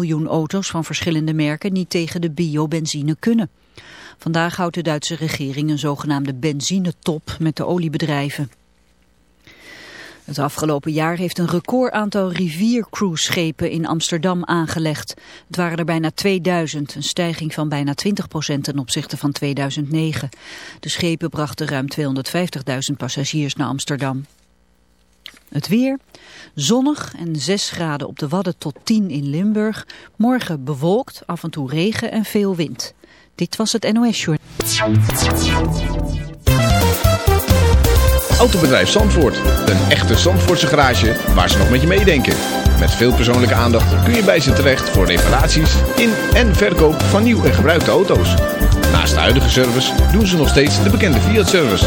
miljoen auto's van verschillende merken niet tegen de biobenzine kunnen. Vandaag houdt de Duitse regering een zogenaamde benzinetop met de oliebedrijven. Het afgelopen jaar heeft een record aantal riviercruiseschepen in Amsterdam aangelegd. Het waren er bijna 2000, een stijging van bijna 20% ten opzichte van 2009. De schepen brachten ruim 250.000 passagiers naar Amsterdam. Het weer, zonnig en 6 graden op de Wadden tot 10 in Limburg. Morgen bewolkt, af en toe regen en veel wind. Dit was het NOS Short. Autobedrijf Zandvoort. Een echte Zandvoortse garage waar ze nog met je meedenken. Met veel persoonlijke aandacht kun je bij ze terecht voor reparaties in en verkoop van nieuw en gebruikte auto's. Naast de huidige service doen ze nog steeds de bekende Fiat-service.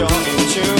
you're in tune.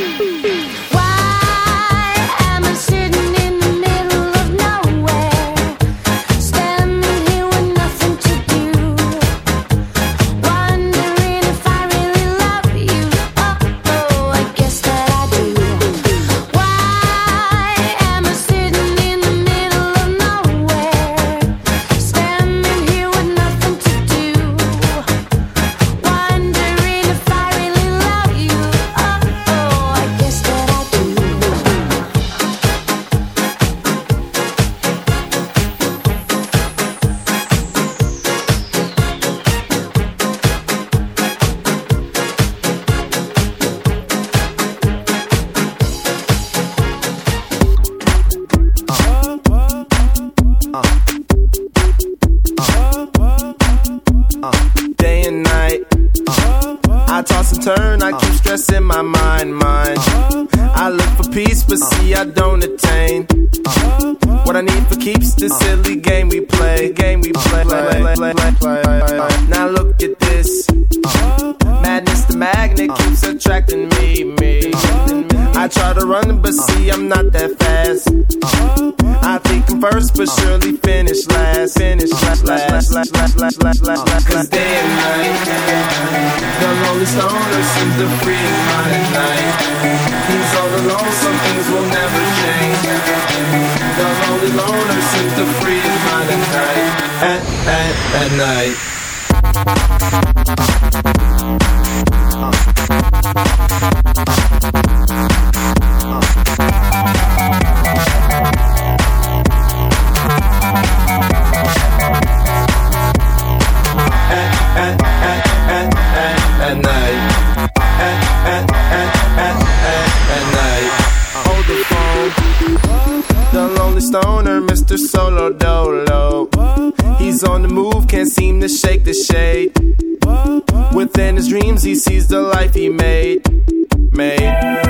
Boom, boom. he sees the life he made, made.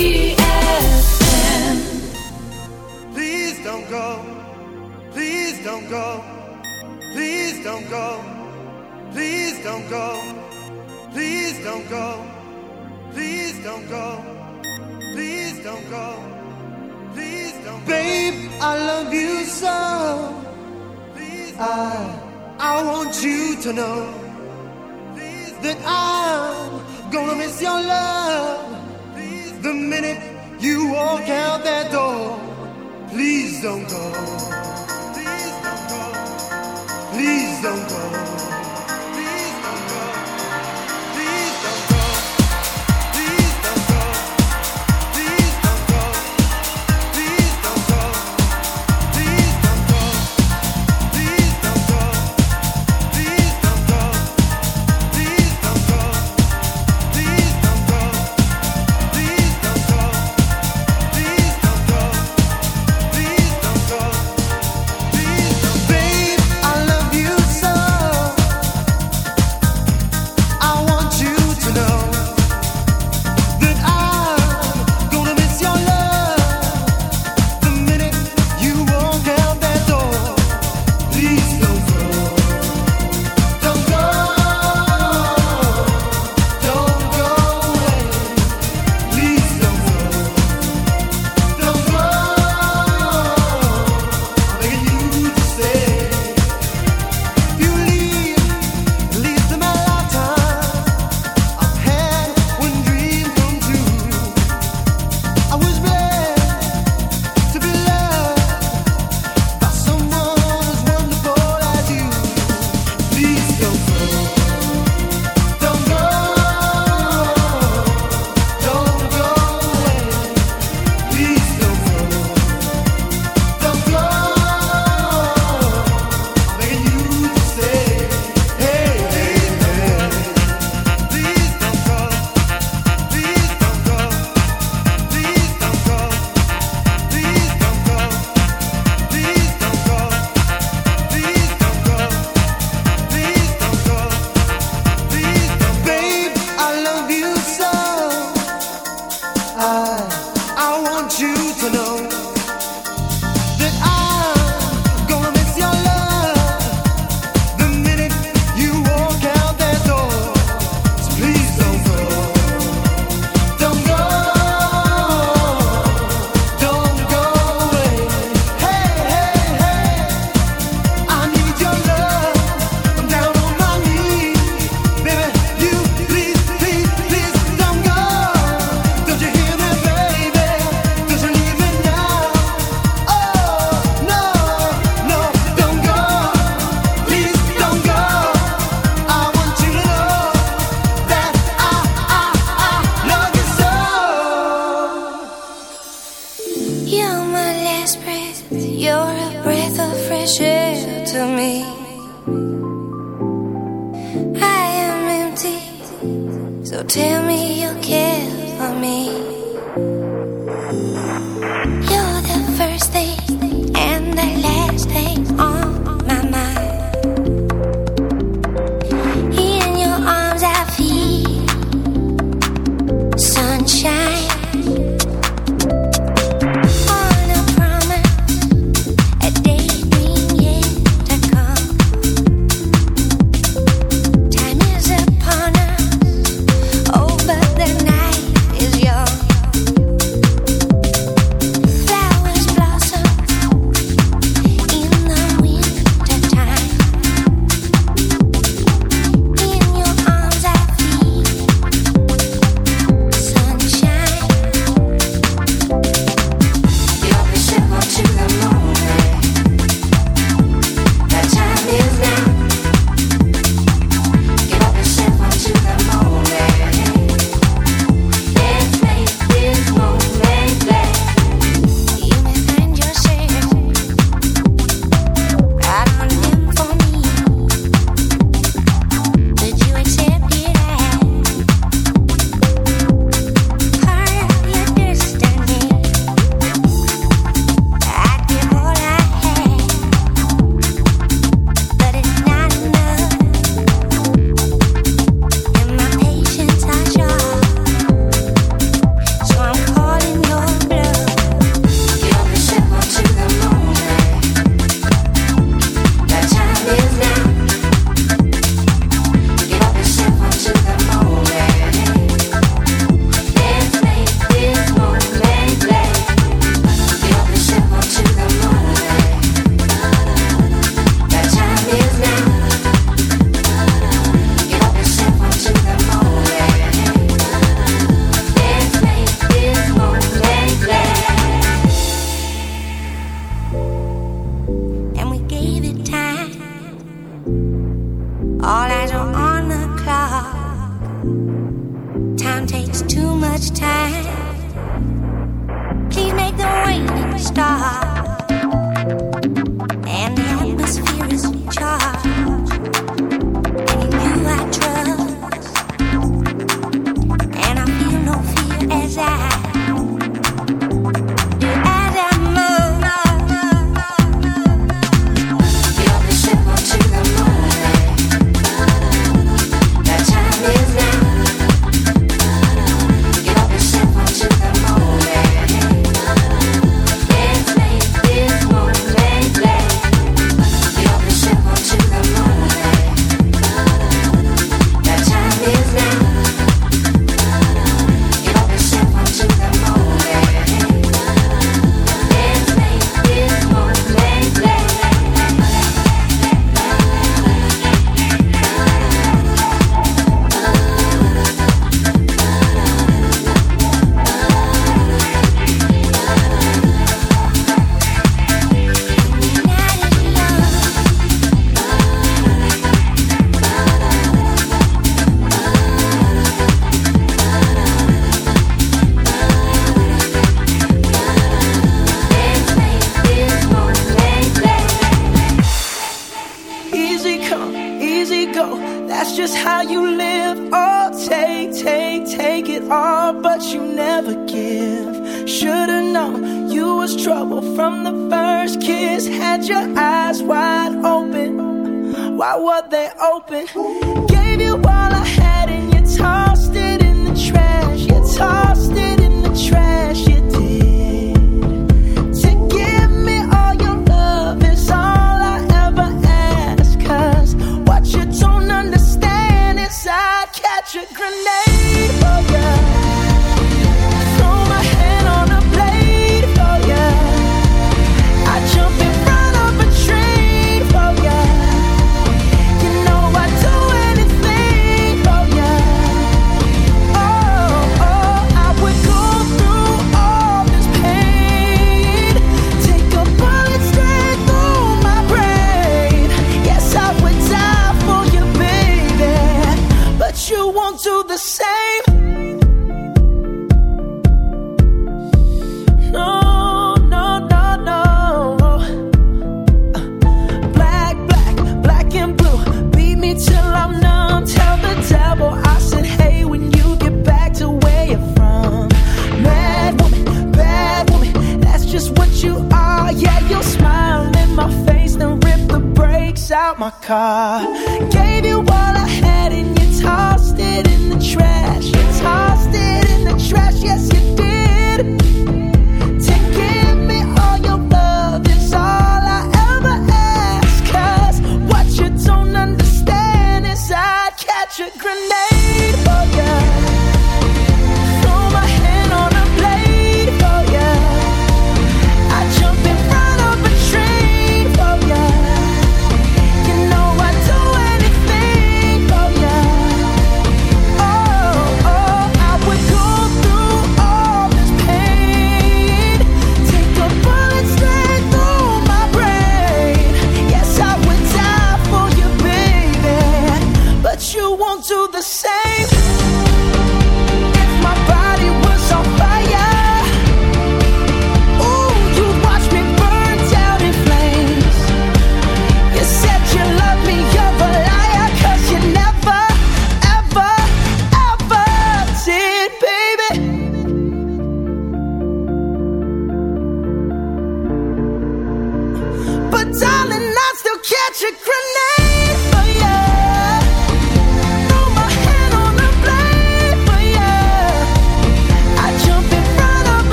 what you are. Yeah, you'll smile in my face, then rip the brakes out my car. Gave you all I had, and you tossed it in the trash. You tossed it in the trash, yes, you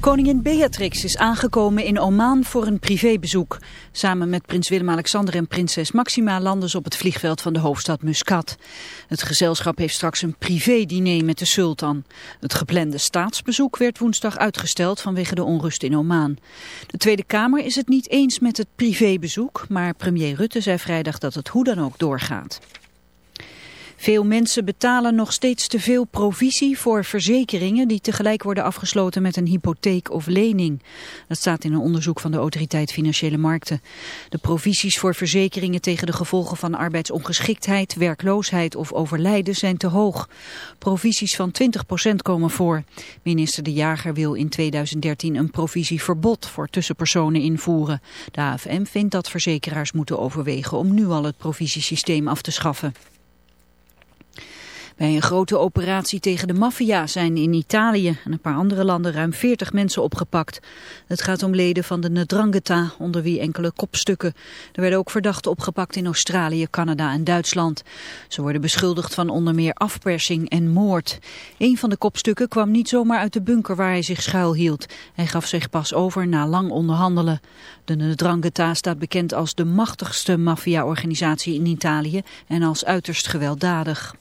Koningin Beatrix is aangekomen in Oman voor een privébezoek. Samen met prins Willem-Alexander en prinses Maxima landen ze op het vliegveld van de hoofdstad Muscat. Het gezelschap heeft straks een privé-diner met de sultan. Het geplande staatsbezoek werd woensdag uitgesteld vanwege de onrust in Oman. De Tweede Kamer is het niet eens met het privébezoek, maar premier Rutte zei vrijdag dat het hoe dan ook doorgaat. Veel mensen betalen nog steeds te veel provisie voor verzekeringen die tegelijk worden afgesloten met een hypotheek of lening. Dat staat in een onderzoek van de Autoriteit Financiële Markten. De provisies voor verzekeringen tegen de gevolgen van arbeidsongeschiktheid, werkloosheid of overlijden zijn te hoog. Provisies van 20% komen voor. Minister De Jager wil in 2013 een provisieverbod voor tussenpersonen invoeren. De AFM vindt dat verzekeraars moeten overwegen om nu al het provisiesysteem af te schaffen. Bij een grote operatie tegen de maffia zijn in Italië en een paar andere landen ruim 40 mensen opgepakt. Het gaat om leden van de Ndrangheta, onder wie enkele kopstukken. Er werden ook verdachten opgepakt in Australië, Canada en Duitsland. Ze worden beschuldigd van onder meer afpersing en moord. Een van de kopstukken kwam niet zomaar uit de bunker waar hij zich schuilhield. Hij gaf zich pas over na lang onderhandelen. De Ndrangheta staat bekend als de machtigste maffia-organisatie in Italië en als uiterst gewelddadig.